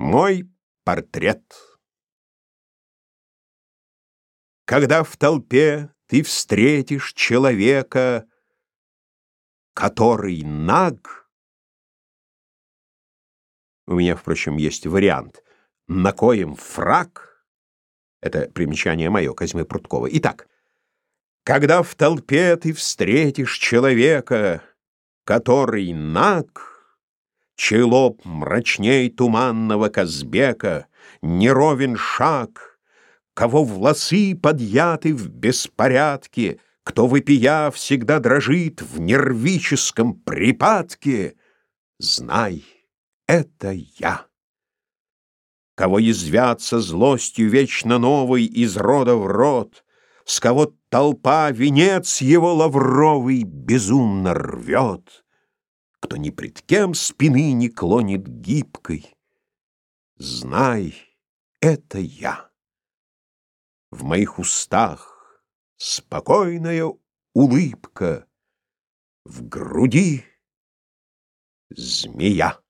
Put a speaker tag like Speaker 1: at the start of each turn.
Speaker 1: Мой портрет Когда в толпе ты встретишь человека, который наг, у меня, впрочем, есть вариант, на коем фраг, это примечание мое, Козьмы Пруткова. Итак, когда в толпе ты встретишь человека, который наг, Чей лоб мрачней туманного Казбека, Неровен шаг, Кого волосы подъяты в беспорядке, Кто, выпия, всегда дрожит В нервическом припадке, Знай, это я. Кого язвятся злостью вечно новой Из рода в род, С кого толпа венец его лавровый Безумно рвет, кто ни пред кем спины не клонит гибкой. Знай, это я. В моих устах спокойная улыбка, В груди змея.